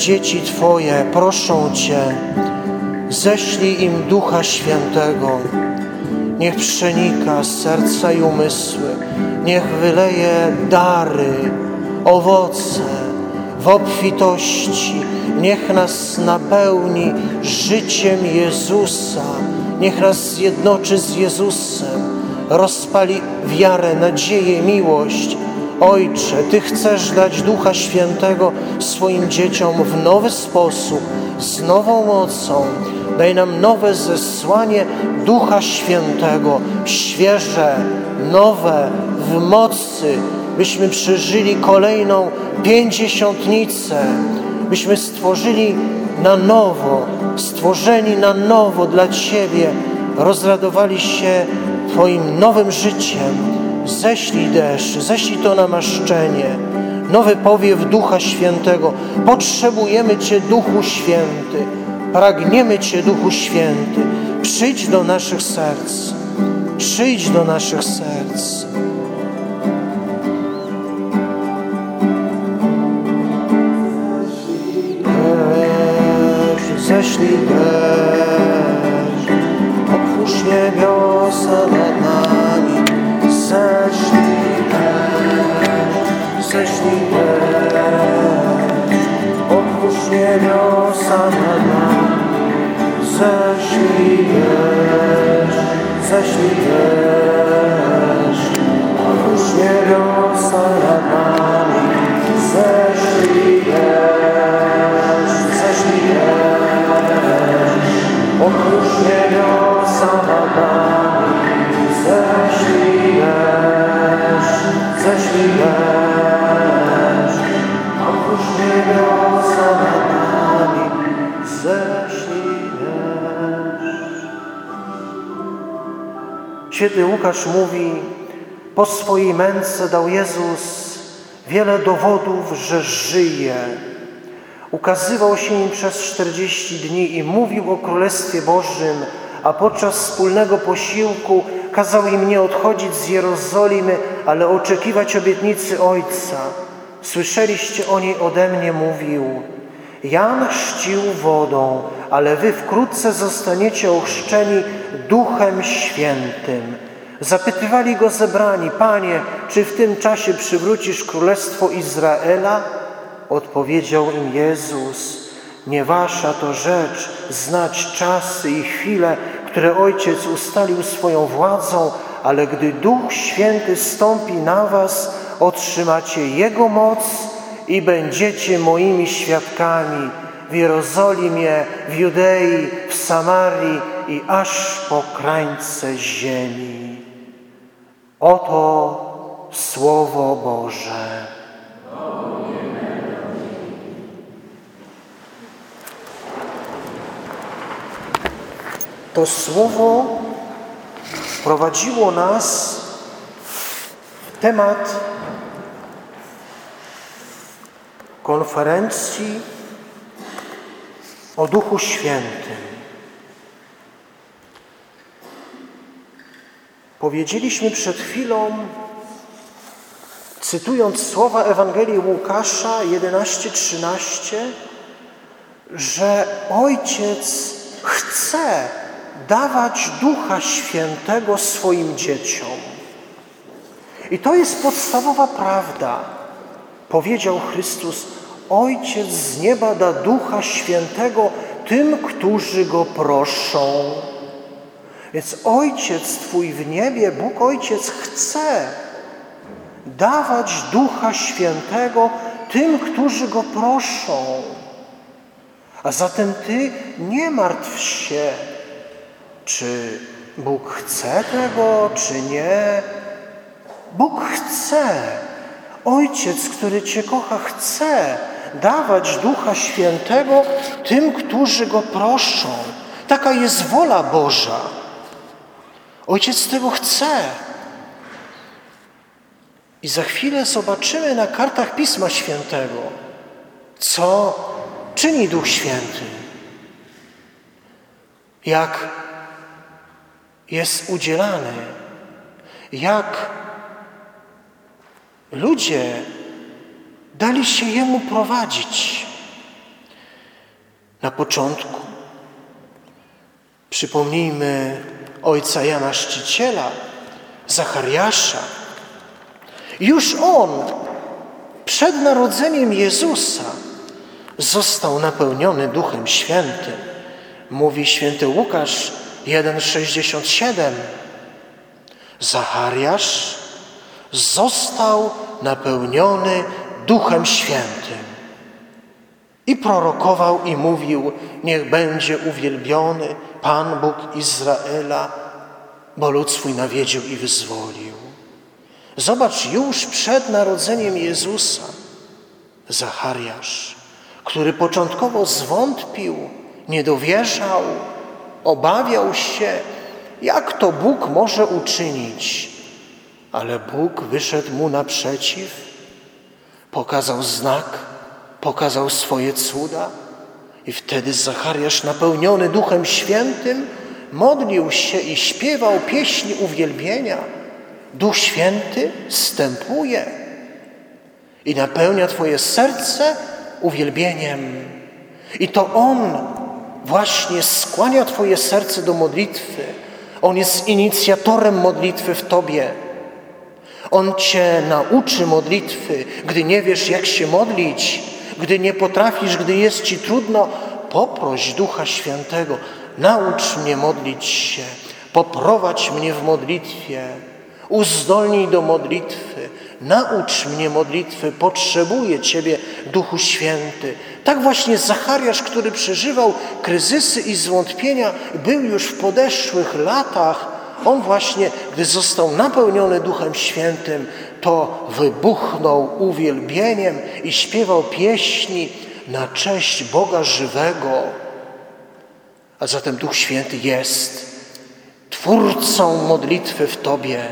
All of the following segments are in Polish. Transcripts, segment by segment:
dzieci Twoje proszą Cię, ześlij im Ducha Świętego. Niech przenika serca i umysły, niech wyleje dary, owoce w obfitości, niech nas napełni życiem Jezusa, niech nas zjednoczy z Jezusem, rozpali wiarę, nadzieję, miłość. Ojcze, Ty chcesz dać Ducha Świętego swoim dzieciom w nowy sposób, z nową mocą. Daj nam nowe zesłanie Ducha Świętego, świeże, nowe, w mocy, byśmy przeżyli kolejną pięćdziesiątnicę, byśmy stworzyli na nowo, stworzeni na nowo dla Ciebie, rozradowali się Twoim nowym życiem. Ześlij deszcz, ześlij to namaszczenie, nowy powiew Ducha Świętego. Potrzebujemy Cię, Duchu Święty. Pragniemy Cię, Duchu Święty. Przyjdź do naszych serc. Przyjdź do naszych serc. Ześlij deszcz, otwórz niebiosa nad nami. Ześlij deszcz, ześlij deszcz, otwórz niebiosa nad nami. Ześlij deszcz, ześlij deszcz, otwórz niebiosa Ześlij deszcz. Święty Łukasz mówi, po swojej męce dał Jezus wiele dowodów, że żyje. Ukazywał się im przez 40 dni i mówił o Królestwie Bożym, a podczas wspólnego posiłku kazał im nie odchodzić z Jerozolimy, ale oczekiwać obietnicy Ojca. Słyszeliście o niej ode mnie, mówił. Jan chrzcił wodą, ale wy wkrótce zostaniecie ochrzczeni Duchem Świętym. Zapytywali go zebrani, Panie, czy w tym czasie przywrócisz królestwo Izraela? Odpowiedział im Jezus, nie wasza to rzecz znać czasy i chwile, które Ojciec ustalił swoją władzą, ale gdy Duch Święty stąpi na was, otrzymacie Jego moc i będziecie moimi świadkami w Jerozolimie, w Judei, w Samarii i aż po krańce ziemi. Oto Słowo Boże. To Słowo prowadziło nas w temat konferencji o Duchu Świętym. Powiedzieliśmy przed chwilą, cytując słowa Ewangelii Łukasza 11:13, że Ojciec chce dawać Ducha Świętego swoim dzieciom. I to jest podstawowa prawda. Powiedział Chrystus, Ojciec z nieba da Ducha Świętego tym, którzy Go proszą. Więc Ojciec Twój w niebie, Bóg Ojciec chce dawać Ducha Świętego tym, którzy Go proszą. A zatem Ty nie martw się, czy Bóg chce tego, czy nie. Bóg chce. Ojciec, który Cię kocha, chce dawać Ducha Świętego tym, którzy Go proszą. Taka jest wola Boża. Ojciec tego chce. I za chwilę zobaczymy na kartach Pisma Świętego, co czyni Duch Święty. Jak jest udzielany, jak ludzie dali się Jemu prowadzić. Na początku przypomnijmy ojca Jana Szczyciela, Zachariasza. Już on przed narodzeniem Jezusa został napełniony Duchem Świętym. Mówi święty Łukasz 1,67. Zachariasz został napełniony Duchem Świętym. I prorokował i mówił: Niech będzie uwielbiony Pan Bóg Izraela, bo lud swój nawiedził i wyzwolił. Zobacz, już przed narodzeniem Jezusa, Zachariasz, który początkowo zwątpił, nie dowierzał, obawiał się, jak to Bóg może uczynić. Ale Bóg wyszedł mu naprzeciw, pokazał znak, pokazał swoje cuda, i wtedy Zachariasz, napełniony Duchem Świętym, modlił się i śpiewał pieśni uwielbienia. Duch Święty stępuje i napełnia Twoje serce uwielbieniem. I to On właśnie skłania Twoje serce do modlitwy. On jest inicjatorem modlitwy w Tobie. On Cię nauczy modlitwy, gdy nie wiesz, jak się modlić, gdy nie potrafisz, gdy jest Ci trudno, poproś Ducha Świętego, naucz mnie modlić się, poprowadź mnie w modlitwie, uzdolnij do modlitwy, naucz mnie modlitwy, potrzebuję Ciebie, Duchu Święty. Tak właśnie Zachariasz, który przeżywał kryzysy i zwątpienia, był już w podeszłych latach. On właśnie, gdy został napełniony Duchem Świętym, to wybuchnął uwielbieniem i śpiewał pieśni na cześć Boga żywego. A zatem Duch Święty jest twórcą modlitwy w Tobie.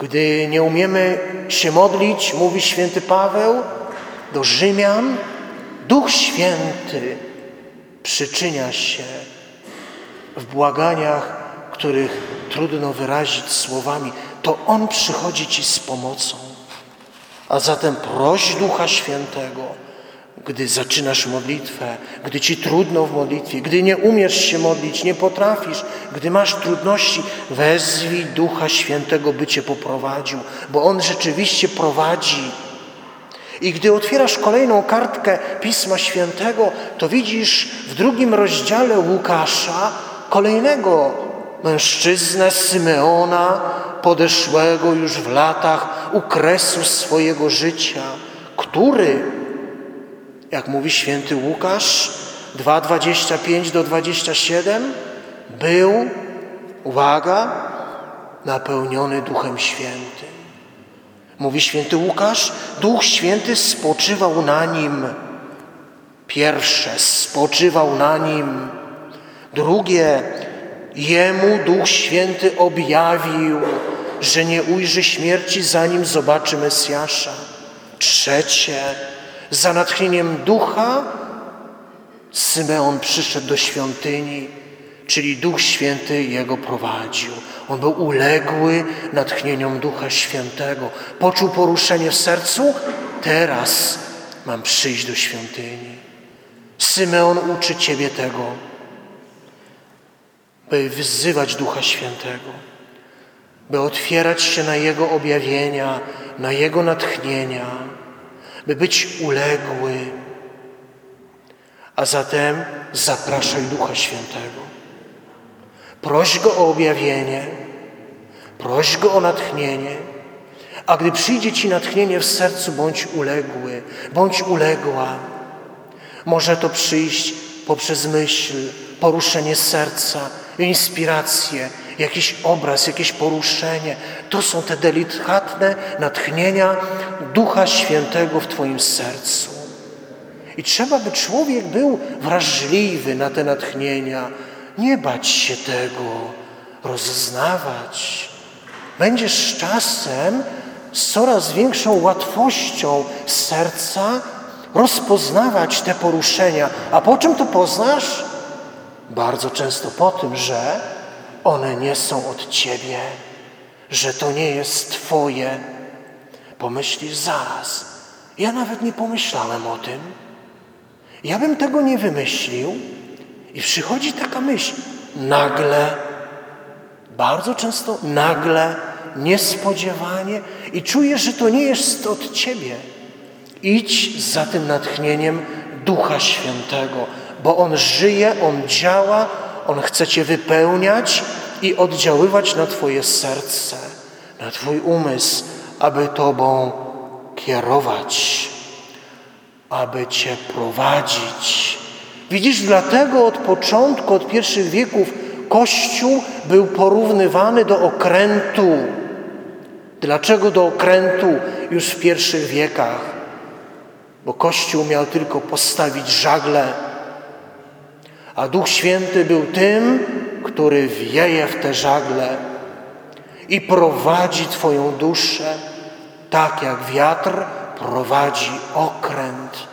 Gdy nie umiemy się modlić, mówi święty Paweł do Rzymian, Duch Święty przyczynia się w błaganiach, których trudno wyrazić słowami, to On przychodzi Ci z pomocą. A zatem proś Ducha Świętego, gdy zaczynasz modlitwę, gdy Ci trudno w modlitwie, gdy nie umiesz się modlić, nie potrafisz, gdy masz trudności, wezwij Ducha Świętego, by Cię poprowadził, bo On rzeczywiście prowadzi. I gdy otwierasz kolejną kartkę Pisma Świętego, to widzisz w drugim rozdziale Łukasza kolejnego mężczyznę Symeona, podeszłego już w latach u kresu swojego życia, który, jak mówi święty Łukasz 2:25 do 27, był, uwaga, napełniony Duchem Świętym. Mówi święty Łukasz, Duch Święty spoczywał na nim. Pierwsze, spoczywał na nim. Drugie, Jemu Duch Święty objawił, że nie ujrzy śmierci, zanim zobaczy Mesjasza. Trzecie, za natchnieniem Ducha Symeon przyszedł do świątyni, czyli Duch Święty jego prowadził. On był uległy natchnieniom Ducha Świętego. Poczuł poruszenie w sercu, teraz mam przyjść do świątyni. Symeon uczy Ciebie tego, by wyzywać Ducha Świętego, by otwierać się na Jego objawienia, na Jego natchnienia, by być uległy. A zatem zapraszaj Ducha Świętego. Proś Go o objawienie, proś Go o natchnienie, a gdy przyjdzie Ci natchnienie w sercu, bądź uległy, bądź uległa. Może to przyjść poprzez myśl, poruszenie serca, inspirację, jakiś obraz, jakieś poruszenie. To są te delikatne natchnienia Ducha Świętego w Twoim sercu. I trzeba, by człowiek był wrażliwy na te natchnienia, nie bać się tego, rozeznawać. Będziesz z czasem z coraz większą łatwością serca rozpoznawać te poruszenia. A po czym to poznasz? Bardzo często po tym, że one nie są od Ciebie, że to nie jest Twoje. pomyślisz zaraz. Ja nawet nie pomyślałem o tym. Ja bym tego nie wymyślił. I przychodzi taka myśl. Nagle, bardzo często nagle, niespodziewanie i czujesz, że to nie jest od Ciebie. Idź za tym natchnieniem Ducha Świętego, bo On żyje, On działa, On chce Cię wypełniać i oddziaływać na Twoje serce, na Twój umysł, aby Tobą kierować, aby Cię prowadzić. Widzisz, dlatego od początku, od pierwszych wieków Kościół był porównywany do okrętu. Dlaczego do okrętu już w pierwszych wiekach? Bo Kościół miał tylko postawić żagle, a Duch Święty był tym, który wieje w te żagle i prowadzi Twoją duszę tak jak wiatr prowadzi okręt.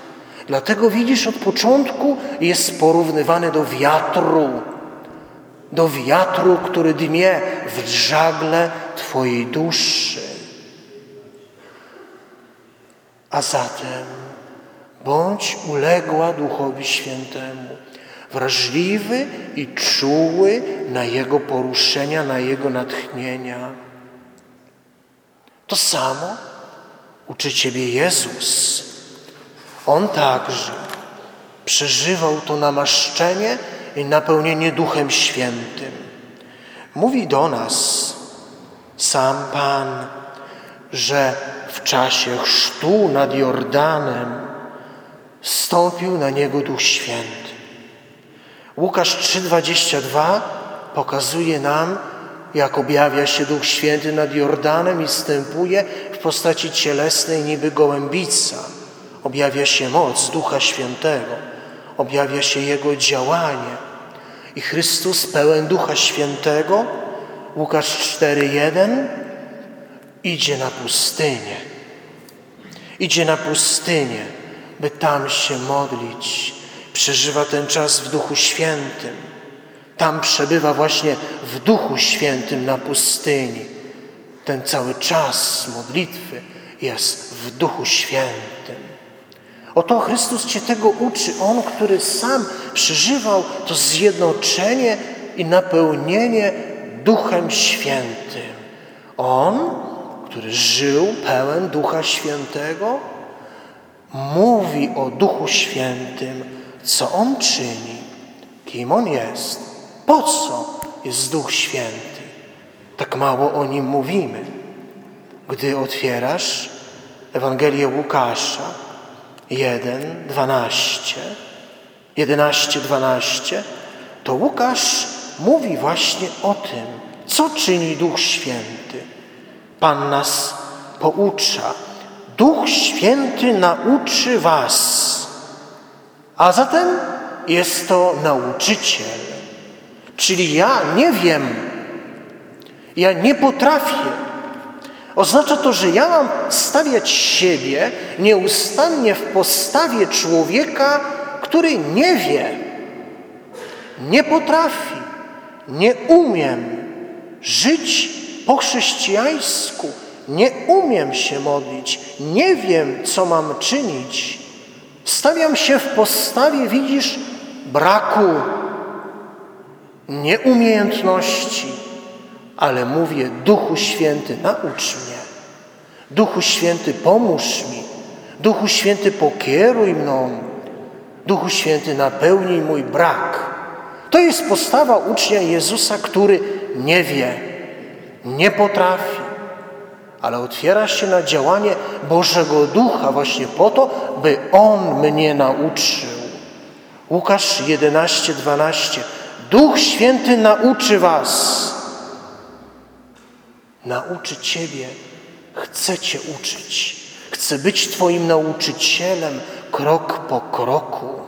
Dlatego widzisz, od początku jest porównywany do wiatru, do wiatru, który dmie w żagle Twojej duszy. A zatem bądź uległa Duchowi Świętemu, wrażliwy i czuły na Jego poruszenia, na Jego natchnienia. To samo uczy Ciebie Jezus. On także przeżywał to namaszczenie i napełnienie Duchem Świętym. Mówi do nas sam Pan, że w czasie chrztu nad Jordanem stąpił na niego Duch Święty. Łukasz 3,22 pokazuje nam, jak objawia się Duch Święty nad Jordanem i wstępuje w postaci cielesnej niby gołębica. Objawia się moc Ducha Świętego, objawia się Jego działanie. I Chrystus pełen Ducha Świętego, Łukasz 4,1, idzie na pustynię. Idzie na pustynię, by tam się modlić. Przeżywa ten czas w Duchu Świętym. Tam przebywa właśnie w Duchu Świętym na pustyni. Ten cały czas modlitwy jest w Duchu Świętym. Oto Chrystus Cię tego uczy. On, który sam przeżywał to zjednoczenie i napełnienie Duchem Świętym. On, który żył pełen Ducha Świętego, mówi o Duchu Świętym, co On czyni, kim On jest, po co jest Duch Święty. Tak mało o Nim mówimy. Gdy otwierasz Ewangelię Łukasza 1, 12, 11, 12, to Łukasz mówi właśnie o tym, co czyni Duch Święty. Pan nas poucza. Duch Święty nauczy Was. A zatem jest to nauczyciel. Czyli ja nie wiem, ja nie potrafię. Oznacza to, że ja mam stawiać siebie nieustannie w postawie człowieka, który nie wie, nie potrafi, nie umiem żyć po chrześcijańsku, nie umiem się modlić, nie wiem, co mam czynić. Stawiam się w postawie, widzisz, braku, nieumiejętności, ale mówię, Duchu Święty, naucz mnie. Duchu Święty, pomóż mi. Duchu Święty, pokieruj mną. Duchu Święty, napełnij mój brak. To jest postawa ucznia Jezusa, który nie wie, nie potrafi, ale otwiera się na działanie Bożego Ducha właśnie po to, by On mnie nauczył. Łukasz 11, 12. Duch Święty nauczy was. Nauczy Ciebie. Chce Cię uczyć. Chce być Twoim nauczycielem krok po kroku.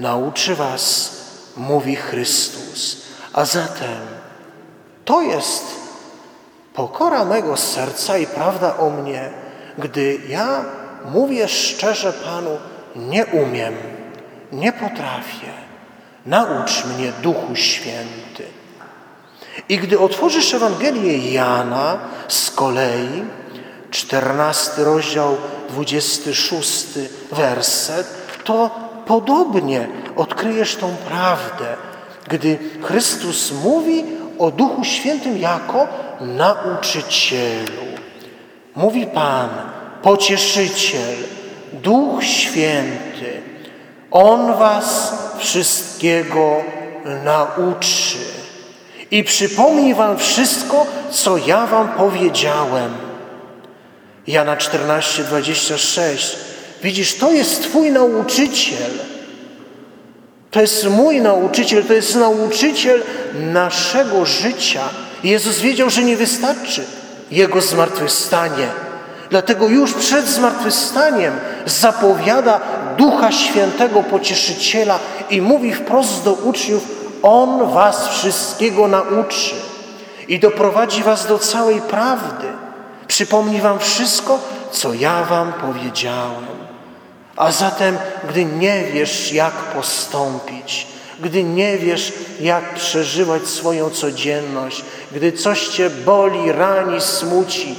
Nauczy was, mówi Chrystus. A zatem to jest pokora mego serca i prawda o mnie, gdy ja mówię szczerze Panu, nie umiem, nie potrafię. Naucz mnie, Duchu Święty. I gdy otworzysz Ewangelię Jana z kolei, 14 rozdział, 26 werset, to podobnie odkryjesz tą prawdę, gdy Chrystus mówi o Duchu Świętym jako nauczycielu. Mówi Pan, pocieszyciel, Duch Święty. On was wszystkiego nauczy i przypomni wam wszystko, co ja wam powiedziałem. Jana 14, 26. Widzisz, to jest Twój nauczyciel. To jest mój nauczyciel, to jest nauczyciel naszego życia. Jezus wiedział, że nie wystarczy Jego zmartwychwstanie. Dlatego już przed zmartwychwstaniem zapowiada Ducha Świętego Pocieszyciela i mówi wprost do uczniów, On was wszystkiego nauczy i doprowadzi was do całej prawdy. Przypomni wam wszystko, co ja wam powiedziałem. A zatem, gdy nie wiesz, jak postąpić, gdy nie wiesz, jak przeżywać swoją codzienność, gdy coś cię boli, rani, smuci,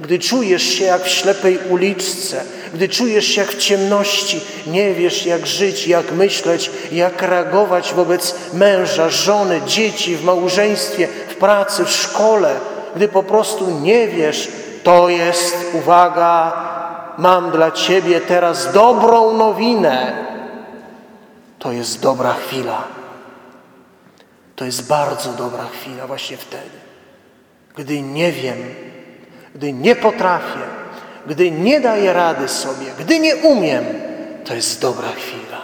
gdy czujesz się jak w ślepej uliczce, gdy czujesz się jak w ciemności, nie wiesz jak żyć, jak myśleć, jak reagować wobec męża, żony, dzieci, w małżeństwie, w pracy, w szkole, gdy po prostu nie wiesz, to jest, uwaga, mam dla Ciebie teraz dobrą nowinę. To jest dobra chwila. To jest bardzo dobra chwila właśnie wtedy, gdy nie wiem, gdy nie potrafię, gdy nie daję rady sobie, gdy nie umiem, to jest dobra chwila,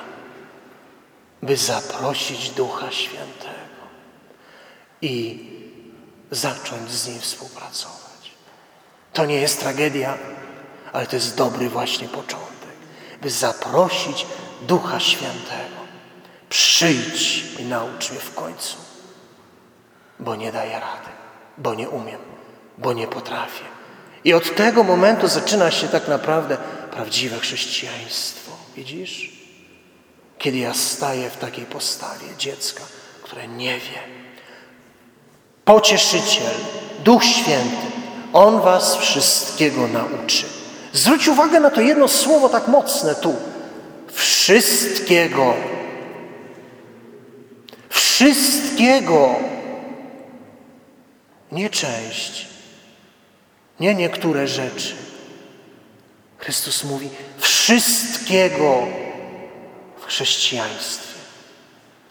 by zaprosić Ducha Świętego i zacząć z Nim współpracować. To nie jest tragedia, ale to jest dobry właśnie początek, by zaprosić Ducha Świętego. Przyjdź i naucz mnie w końcu, bo nie daję rady, bo nie umiem, bo nie potrafię. I od tego momentu zaczyna się tak naprawdę prawdziwe chrześcijaństwo. Widzisz? Kiedy ja staję w takiej postawie dziecka, które nie wie. Pocieszyciel, Duch Święty, On was wszystkiego nauczy. Zwróć uwagę na to jedno słowo tak mocne tu. Wszystkiego. Wszystkiego. Nie część nie niektóre rzeczy. Chrystus mówi wszystkiego w chrześcijaństwie.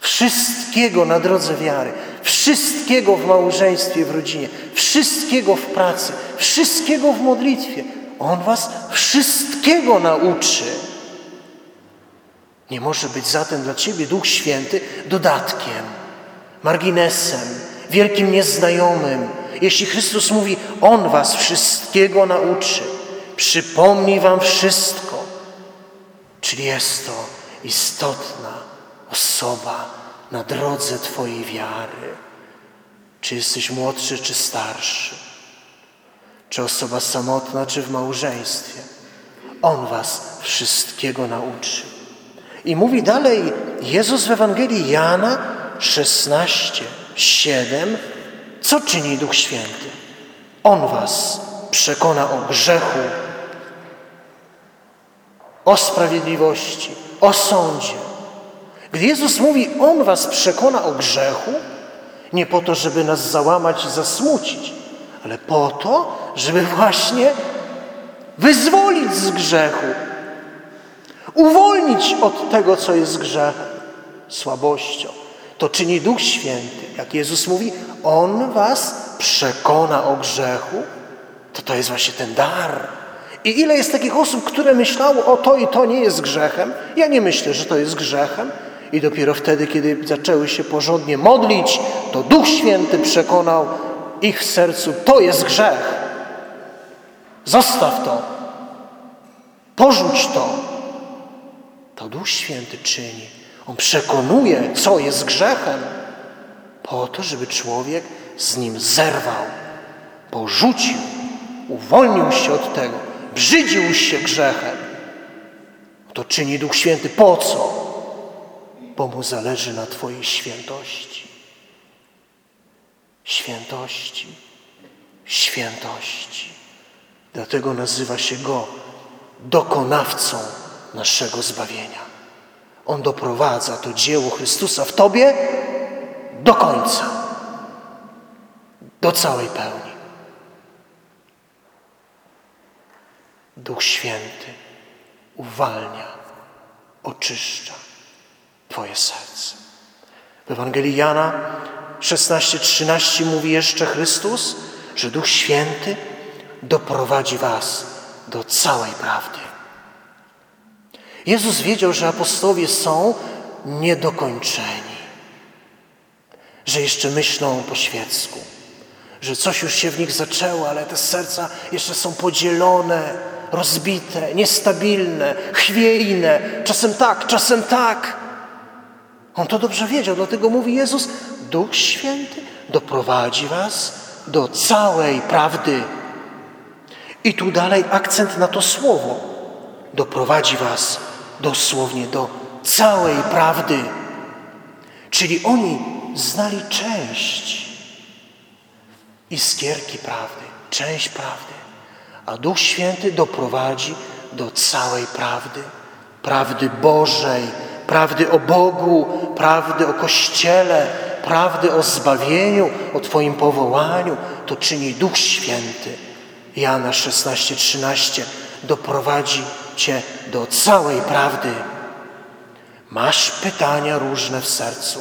Wszystkiego na drodze wiary, wszystkiego w małżeństwie, w rodzinie, wszystkiego w pracy, wszystkiego w modlitwie. On was wszystkiego nauczy. Nie może być zatem dla ciebie Duch Święty dodatkiem, marginesem, wielkim nieznajomym, jeśli Chrystus mówi, On was wszystkiego nauczy, przypomni wam wszystko, czyli jest to istotna osoba na drodze Twojej wiary. Czy jesteś młodszy, czy starszy? Czy osoba samotna, czy w małżeństwie? On was wszystkiego nauczy. I mówi dalej Jezus w Ewangelii Jana 16, 7 co czyni Duch Święty? On was przekona o grzechu, o sprawiedliwości, o sądzie. Gdy Jezus mówi, On was przekona o grzechu, nie po to, żeby nas załamać i zasmucić, ale po to, żeby właśnie wyzwolić z grzechu, uwolnić od tego, co jest grzechem, słabością. To czyni Duch Święty. Jak Jezus mówi, On was przekona o grzechu, to to jest właśnie ten dar. I ile jest takich osób, które myślało, o to i to nie jest grzechem. Ja nie myślę, że to jest grzechem. I dopiero wtedy, kiedy zaczęły się porządnie modlić, to Duch Święty przekonał ich w sercu, to jest grzech. Zostaw to. Porzuć to. To Duch Święty czyni. On przekonuje, co jest grzechem, po to, żeby człowiek z nim zerwał, porzucił, uwolnił się od tego, brzydził się grzechem. To czyni Duch Święty po co? Bo mu zależy na Twojej świętości. Świętości, świętości. Dlatego nazywa się Go dokonawcą naszego zbawienia. On doprowadza to dzieło Chrystusa w Tobie do końca, do całej pełni. Duch Święty uwalnia, oczyszcza Twoje serce. W Ewangelii Jana 16:13 mówi jeszcze Chrystus, że Duch Święty doprowadzi Was do całej prawdy. Jezus wiedział, że apostołowie są niedokończeni, że jeszcze myślą po świecku, że coś już się w nich zaczęło, ale te serca jeszcze są podzielone, rozbite, niestabilne, chwiejne, czasem tak, czasem tak. On to dobrze wiedział, dlatego mówi Jezus: Duch Święty doprowadzi Was do całej prawdy. I tu dalej akcent na to słowo. Doprowadzi Was dosłownie do całej prawdy. Czyli oni znali część iskierki prawdy, część prawdy, a Duch Święty doprowadzi do całej prawdy, prawdy Bożej, prawdy o Bogu, prawdy o Kościele, prawdy o zbawieniu, o Twoim powołaniu. To czyni Duch Święty. Jana 16:13 doprowadzi Cię do całej prawdy. Masz pytania różne w sercu.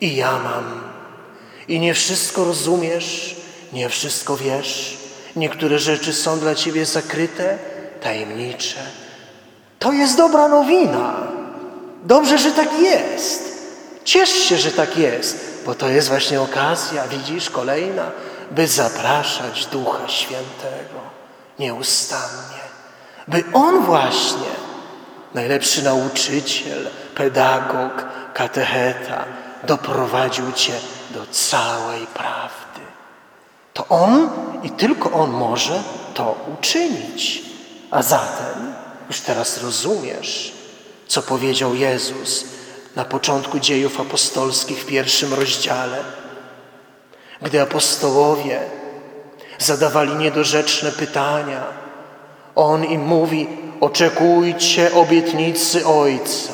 I ja mam. I nie wszystko rozumiesz, nie wszystko wiesz. Niektóre rzeczy są dla Ciebie zakryte, tajemnicze. To jest dobra nowina. Dobrze, że tak jest. Ciesz się, że tak jest, bo to jest właśnie okazja, widzisz, kolejna, by zapraszać Ducha Świętego nieustannie. By On właśnie, najlepszy nauczyciel, pedagog, katecheta, doprowadził Cię do całej prawdy. To On i tylko On może to uczynić. A zatem już teraz rozumiesz, co powiedział Jezus na początku dziejów apostolskich w pierwszym rozdziale, gdy apostołowie zadawali niedorzeczne pytania. On im mówi: Oczekujcie obietnicy Ojca,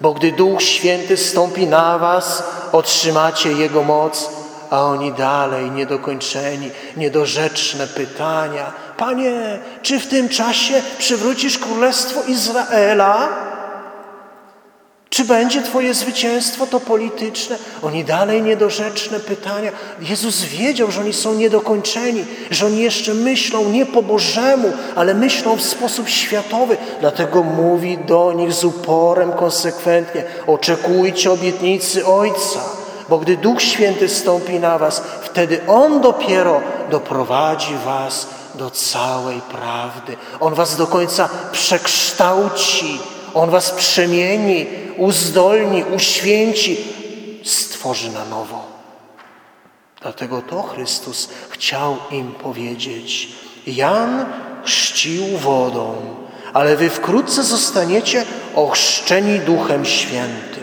bo gdy Duch Święty stąpi na Was, otrzymacie Jego moc. A oni dalej niedokończeni, niedorzeczne pytania. Panie, czy w tym czasie przywrócisz królestwo Izraela? Czy będzie Twoje zwycięstwo to polityczne? Oni dalej niedorzeczne pytania. Jezus wiedział, że oni są niedokończeni, że oni jeszcze myślą nie po Bożemu, ale myślą w sposób światowy. Dlatego mówi do nich z uporem konsekwentnie: oczekujcie obietnicy Ojca, bo gdy Duch Święty stąpi na Was, wtedy On dopiero doprowadzi Was do całej prawdy. On Was do końca przekształci, On Was przemieni uzdolni, uświęci, stworzy na nowo. Dlatego to Chrystus chciał im powiedzieć. Jan chrzcił wodą, ale wy wkrótce zostaniecie ochrzczeni Duchem Świętym.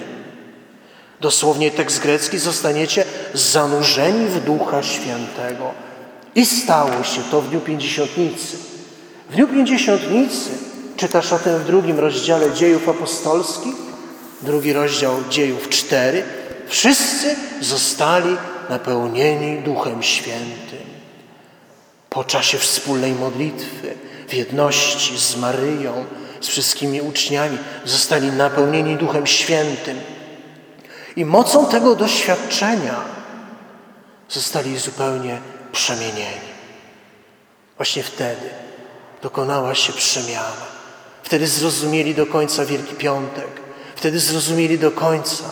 Dosłownie tekst grecki zostaniecie zanurzeni w Ducha Świętego. I stało się to w Dniu Pięćdziesiątnicy. W Dniu Pięćdziesiątnicy czytasz o tym w drugim rozdziale dziejów apostolskich, drugi rozdział dziejów 4, wszyscy zostali napełnieni Duchem Świętym. Po czasie wspólnej modlitwy, w jedności z Maryją, z wszystkimi uczniami, zostali napełnieni Duchem Świętym. I mocą tego doświadczenia zostali zupełnie przemienieni. Właśnie wtedy dokonała się przemiana. Wtedy zrozumieli do końca Wielki Piątek Wtedy zrozumieli do końca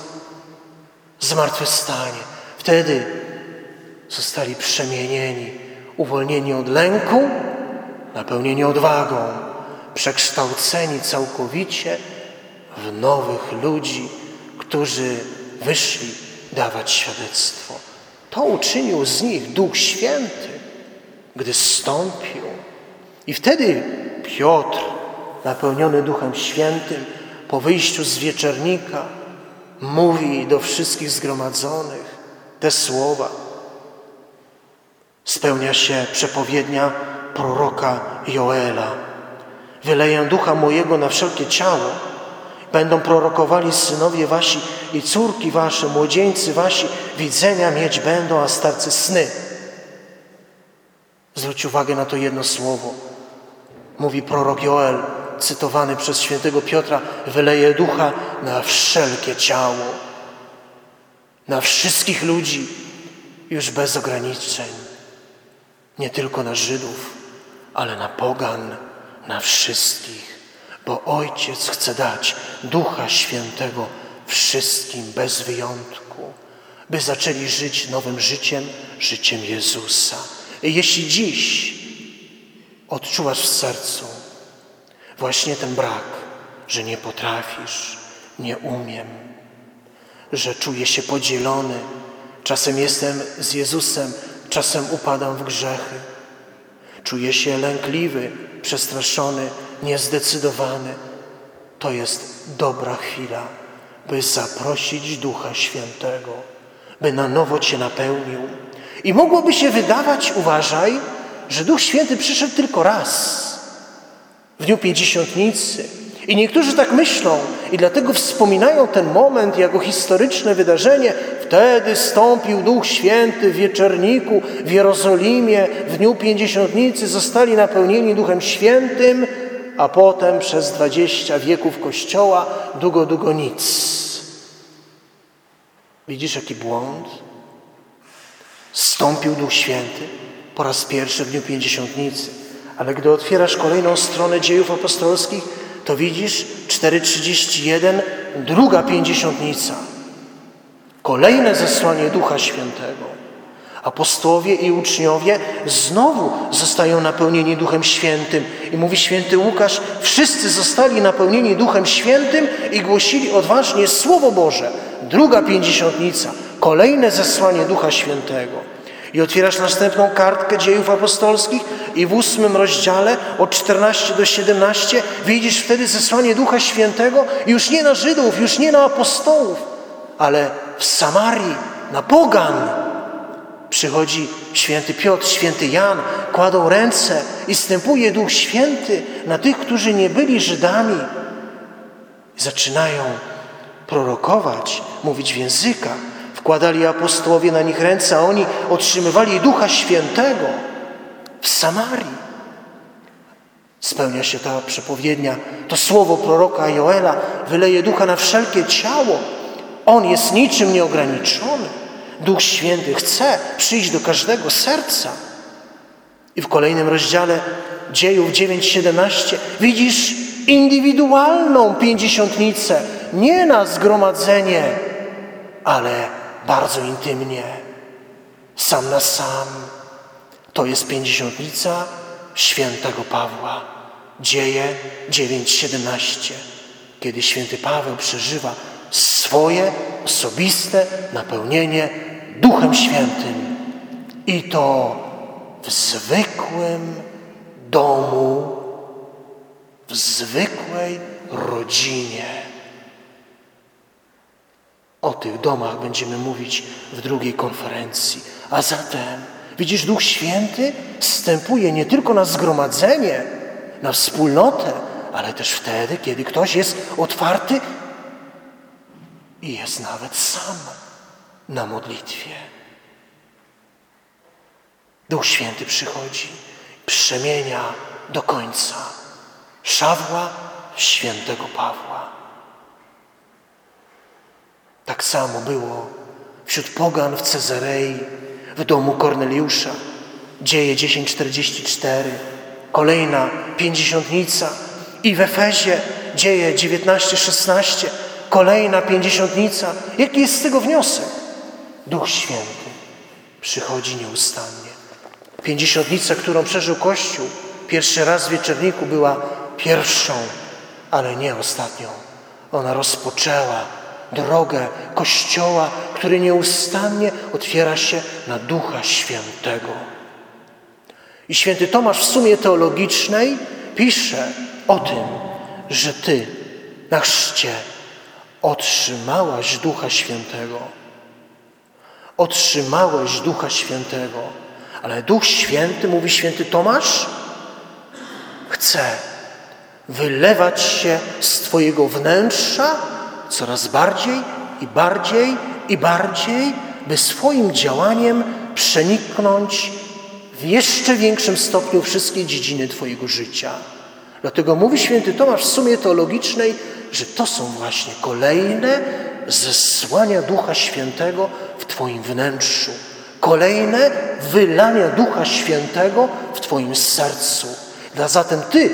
zmartwychwstanie. Wtedy zostali przemienieni, uwolnieni od lęku, napełnieni odwagą, przekształceni całkowicie w nowych ludzi, którzy wyszli dawać świadectwo. To uczynił z nich Duch Święty, gdy stąpił. I wtedy Piotr, napełniony Duchem Świętym, po wyjściu z wieczernika mówi do wszystkich zgromadzonych te słowa. Spełnia się przepowiednia proroka Joela. Wyleję ducha mojego na wszelkie ciało. Będą prorokowali synowie wasi i córki wasze, młodzieńcy wasi, widzenia mieć będą, a starcy sny. Zwróć uwagę na to jedno słowo. Mówi prorok Joel, cytowany przez świętego Piotra, wyleje ducha na wszelkie ciało, na wszystkich ludzi, już bez ograniczeń. Nie tylko na Żydów, ale na pogan, na wszystkich, bo Ojciec chce dać Ducha Świętego wszystkim bez wyjątku, by zaczęli żyć nowym życiem, życiem Jezusa. I jeśli dziś odczuwasz w sercu właśnie ten brak, że nie potrafisz, nie umiem, że czuję się podzielony, czasem jestem z Jezusem, czasem upadam w grzechy, czuję się lękliwy, przestraszony, niezdecydowany, to jest dobra chwila, by zaprosić Ducha Świętego, by na nowo Cię napełnił. I mogłoby się wydawać, uważaj, że Duch Święty przyszedł tylko raz, w dniu Pięćdziesiątnicy. I niektórzy tak myślą i dlatego wspominają ten moment jako historyczne wydarzenie. Wtedy stąpił Duch Święty w wieczerniku w Jerozolimie, w dniu Pięćdziesiątnicy zostali napełnieni Duchem Świętym, a potem przez dwadzieścia wieków Kościoła długo, długo nic. Widzisz jaki błąd? Stąpił Duch Święty po raz pierwszy w dniu Pięćdziesiątnicy, ale gdy otwierasz kolejną stronę dziejów apostolskich, to widzisz 4,31, druga pięćdziesiątnica. Kolejne zesłanie Ducha Świętego. Apostołowie i uczniowie znowu zostają napełnieni Duchem Świętym. I mówi święty Łukasz, wszyscy zostali napełnieni Duchem Świętym i głosili odważnie Słowo Boże. Druga pięćdziesiątnica, kolejne zesłanie Ducha Świętego. I otwierasz następną kartkę dziejów apostolskich i w ósmym rozdziale od 14 do 17 widzisz wtedy zesłanie Ducha Świętego już nie na Żydów, już nie na apostołów, ale w Samarii, na pogan. Przychodzi święty Piotr, święty Jan, kładą ręce i stępuje Duch Święty na tych, którzy nie byli Żydami. Zaczynają prorokować, mówić w językach. Wkładali apostołowie na nich ręce, a oni otrzymywali Ducha Świętego w Samarii. Spełnia się ta przepowiednia, to słowo proroka Joela wyleje ducha na wszelkie ciało. On jest niczym nieograniczony. Duch Święty chce przyjść do każdego serca. I w kolejnym rozdziale dziejów 9:17 widzisz indywidualną pięćdziesiątnicę, nie na zgromadzenie, ale bardzo intymnie, sam na sam. To jest pięćdziesiątnica świętego Pawła. Dzieje 9:17, kiedy święty Paweł przeżywa swoje osobiste napełnienie Duchem Świętym. I to w zwykłym domu, w zwykłej rodzinie. O tych domach będziemy mówić w drugiej konferencji. A zatem, widzisz, Duch Święty wstępuje nie tylko na zgromadzenie, na wspólnotę, ale też wtedy, kiedy ktoś jest otwarty i jest nawet sam na modlitwie. Duch Święty przychodzi, przemienia do końca Szawła świętego Pawła. Tak samo było wśród pogan w Cezarei, w domu Korneliusza. Dzieje 10:44, kolejna pięćdziesiątnica i w Efezie dzieje 19:16, kolejna pięćdziesiątnica. Jaki jest z tego wniosek? Duch Święty przychodzi nieustannie. Pięćdziesiątnica, którą przeżył Kościół pierwszy raz w wieczorniku była pierwszą, ale nie ostatnią. Ona rozpoczęła drogę Kościoła, który nieustannie otwiera się na Ducha Świętego. I święty Tomasz w sumie teologicznej pisze o tym, że Ty na chrzcie otrzymałaś Ducha Świętego. Otrzymałeś Ducha Świętego. Ale Duch Święty, mówi święty Tomasz, chce wylewać się z Twojego wnętrza coraz bardziej i bardziej i bardziej, by swoim działaniem przeniknąć w jeszcze większym stopniu wszystkie dziedziny Twojego życia. Dlatego mówi święty Tomasz w sumie teologicznej, że to są właśnie kolejne zesłania Ducha Świętego w Twoim wnętrzu. Kolejne wylania Ducha Świętego w Twoim sercu. A zatem Ty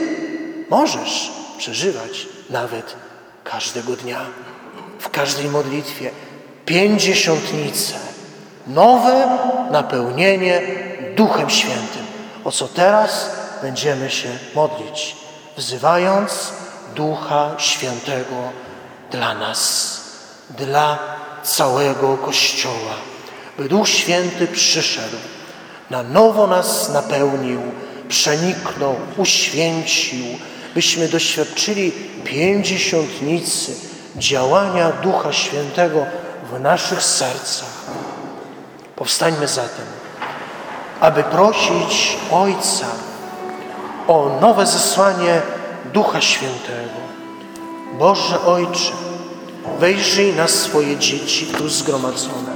możesz przeżywać nawet każdego dnia, w każdej modlitwie, pięćdziesiątnicę, nowe napełnienie Duchem Świętym, o co teraz będziemy się modlić, wzywając Ducha Świętego dla nas, dla całego Kościoła, by Duch Święty przyszedł, na nowo nas napełnił, przeniknął, uświęcił, byśmy doświadczyli pięćdziesiątnicy działania Ducha Świętego w naszych sercach. Powstańmy zatem, aby prosić Ojca o nowe zesłanie Ducha Świętego. Boże Ojcze, wejrzyj na swoje dzieci tu zgromadzone.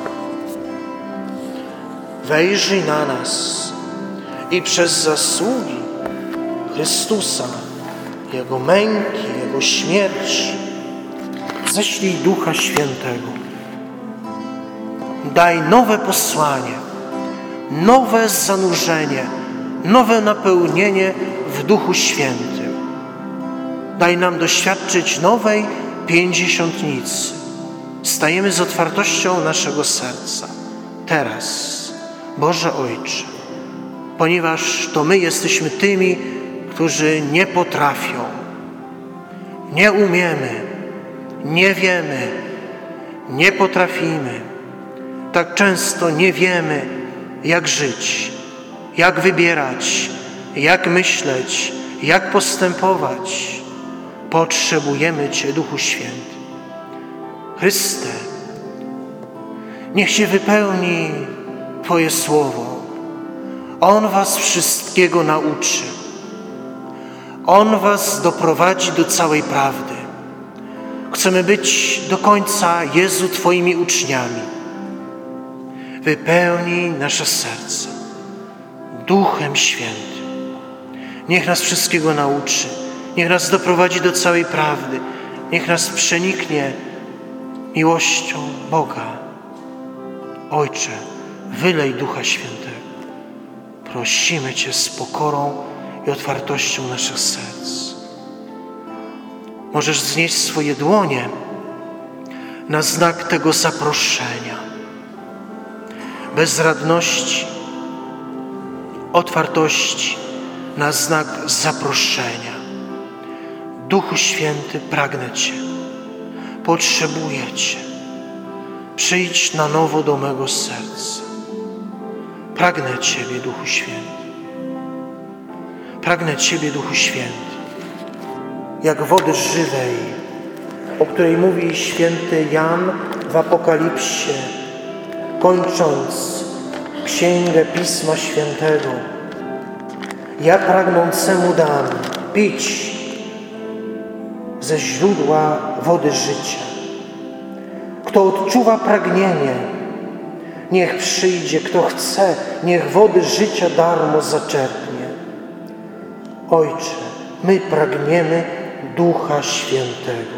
Wejrzyj na nas i przez zasługi Chrystusa, Jego męki, Jego śmierci, ześlij Ducha Świętego. Daj nowe posłanie, nowe zanurzenie, nowe napełnienie w Duchu Świętym. Daj nam doświadczyć nowej pięćdziesiątnicy. Stajemy z otwartością naszego serca. Teraz, Boże Ojcze, ponieważ to my jesteśmy tymi, którzy nie potrafią, nie umiemy, nie wiemy, nie potrafimy. Tak często nie wiemy, jak żyć, jak wybierać, jak myśleć, jak postępować. Potrzebujemy Cię, Duchu Święty. Chryste, niech się wypełni Twoje słowo on was wszystkiego nauczy. On was doprowadzi do całej prawdy. Chcemy być do końca Jezu Twoimi uczniami. Wypełnij nasze serce Duchem Świętym. Niech nas wszystkiego nauczy. Niech nas doprowadzi do całej prawdy. Niech nas przeniknie miłością Boga. Ojcze, wylej Ducha Świętego prosimy Cię z pokorą i otwartością naszych serc. Możesz znieść swoje dłonie na znak tego zaproszenia. Bezradności, otwartości na znak zaproszenia. Duchu Święty, pragnę Cię, potrzebuję Cię. Przyjdź na nowo do mego serca. Pragnę Ciebie, Duchu Święty. Pragnę Ciebie, Duchu Święty, jak wody żywej, o której mówi święty Jan w Apokalipsie, kończąc Księgę Pisma Świętego. Ja pragnącemu dam pić ze źródła wody życia. Kto odczuwa pragnienie, Niech przyjdzie, kto chce, niech wody życia darmo zaczerpnie. Ojcze, my pragniemy Ducha Świętego.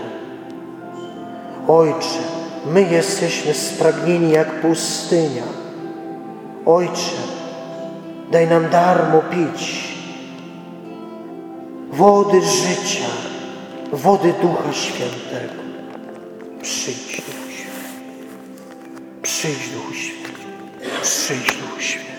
Ojcze, my jesteśmy spragnieni jak pustynia. Ojcze, daj nam darmo pić wody życia, wody Ducha Świętego. Przyjdź, Duchu Święty. Przyjdź, Duchu Święty. Przyjdź, Duchu Święty.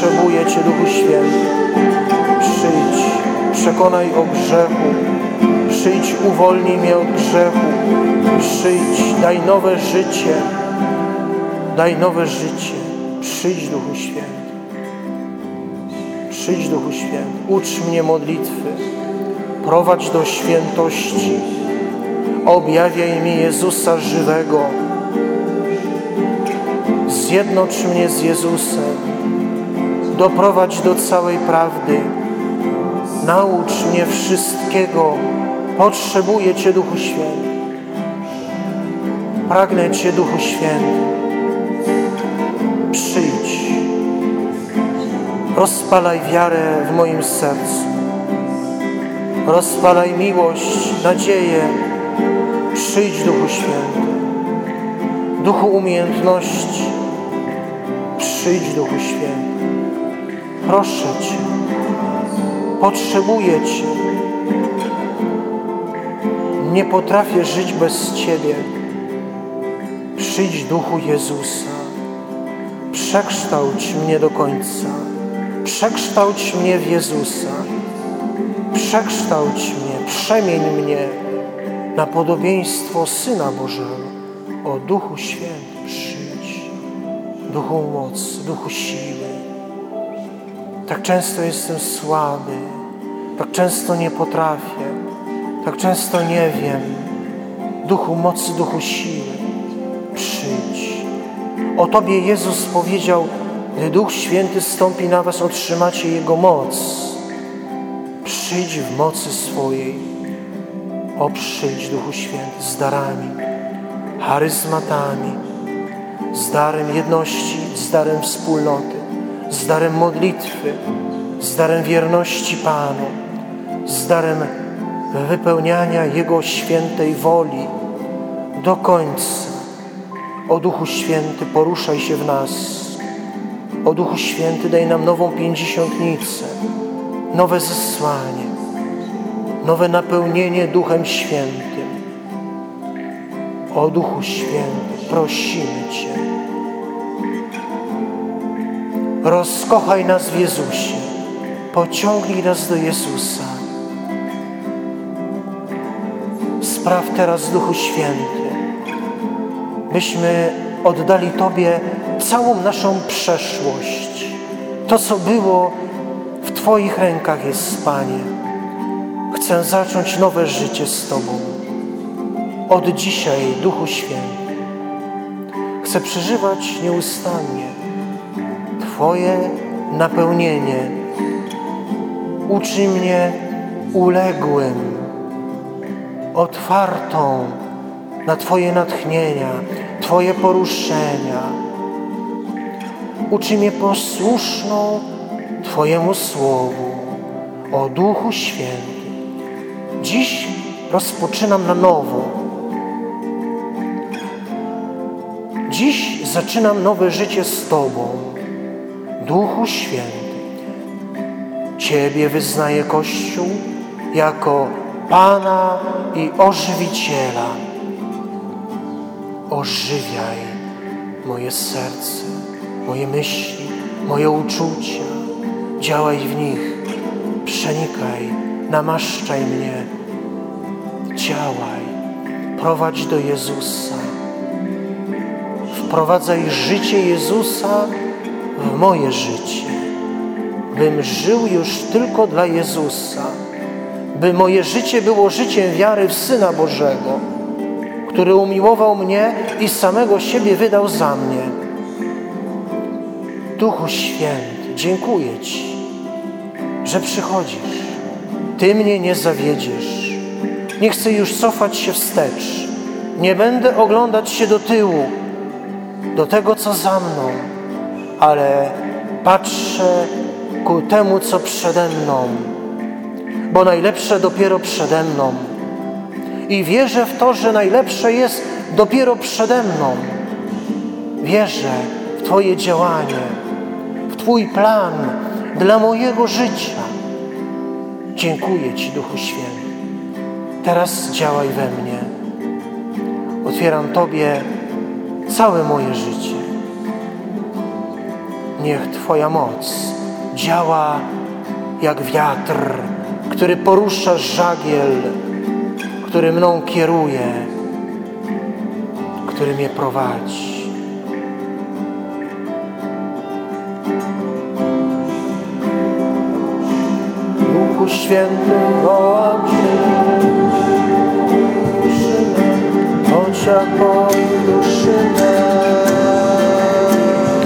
Potrzebuję Cię, Duchu Święty. Przyjdź, przekonaj o grzechu. Przyjdź, uwolnij mnie od grzechu. Przyjdź, daj nowe życie. Daj nowe życie. Przyjdź, Duchu Święty. Przyjdź, Duchu Święty. Ucz mnie modlitwy. Prowadź do świętości. Objawiaj mi Jezusa żywego. Zjednocz mnie z Jezusem. Doprowadź do całej prawdy. Naucz mnie wszystkiego. Potrzebuję Cię, Duchu Święty. Pragnę Cię, Duchu Święty. Przyjdź. Rozpalaj wiarę w moim sercu. Rozpalaj miłość, nadzieję. Przyjdź, Duchu Święty. Duchu umiejętności. Przyjdź, Duchu Święty. Proszę Cię. Potrzebuję Cię. Nie potrafię żyć bez Ciebie. Przyjdź, Duchu Jezusa. Przekształć mnie do końca. Przekształć mnie w Jezusa. Przekształć mnie, przemień mnie na podobieństwo Syna Bożego. O Duchu Święty, przyjdź. Duchu mocy, Duchu siły. Tak często jestem słaby, tak często nie potrafię, tak często nie wiem. Duchu mocy, Duchu siły, przyjdź. O Tobie Jezus powiedział, gdy Duch Święty stąpi na Was, otrzymacie Jego moc. Przyjdź w mocy swojej. O, przyjdź Duchu Święty z darami, charyzmatami, z darem jedności, z darem wspólnoty, z darem modlitwy, z darem wierności Panu, z darem wypełniania Jego świętej woli do końca. O Duchu Święty, poruszaj się w nas. O Duchu Święty, daj nam nową pięćdziesiątnicę, nowe zesłanie, nowe napełnienie Duchem Świętym. O Duchu Święty, prosimy Cię. Rozkochaj nas w Jezusie. Pociągnij nas do Jezusa. Spraw teraz, Duchu Święty, byśmy oddali Tobie całą naszą przeszłość. To, co było w Twoich rękach jest, Panie. Chcę zacząć nowe życie z Tobą. Od dzisiaj, Duchu Święty, chcę przeżywać nieustannie Twoje napełnienie. Uczy mnie uległym, otwartą na Twoje natchnienia, Twoje poruszenia. Uczy mnie posłuszną Twojemu Słowu, o Duchu Święty. Dziś rozpoczynam na nowo. Dziś zaczynam nowe życie z Tobą, Duchu Święty. Ciebie wyznaję Kościół jako Pana i Ożywiciela. Ożywiaj moje serce, moje myśli, moje uczucia. Działaj w nich, przenikaj, namaszczaj mnie. Działaj, prowadź do Jezusa. Wprowadzaj życie Jezusa moje życie, bym żył już tylko dla Jezusa, by moje życie było życiem wiary w Syna Bożego, który umiłował mnie i samego siebie wydał za mnie. Duchu Święty, dziękuję Ci, że przychodzisz. Ty mnie nie zawiedziesz. Nie chcę już cofać się wstecz. Nie będę oglądać się do tyłu, do tego, co za mną, ale patrzę ku temu, co przede mną, bo najlepsze dopiero przede mną. I wierzę w to, że najlepsze jest dopiero przede mną. Wierzę w Twoje działanie, w Twój plan dla mojego życia. Dziękuję Ci, Duchu Święty. Teraz działaj we mnie. Otwieram Tobie całe moje życie. Niech Twoja moc działa jak wiatr, który porusza żagiel, który mną kieruje, który mnie prowadzi. Duchu Święty, wołam Cię, jak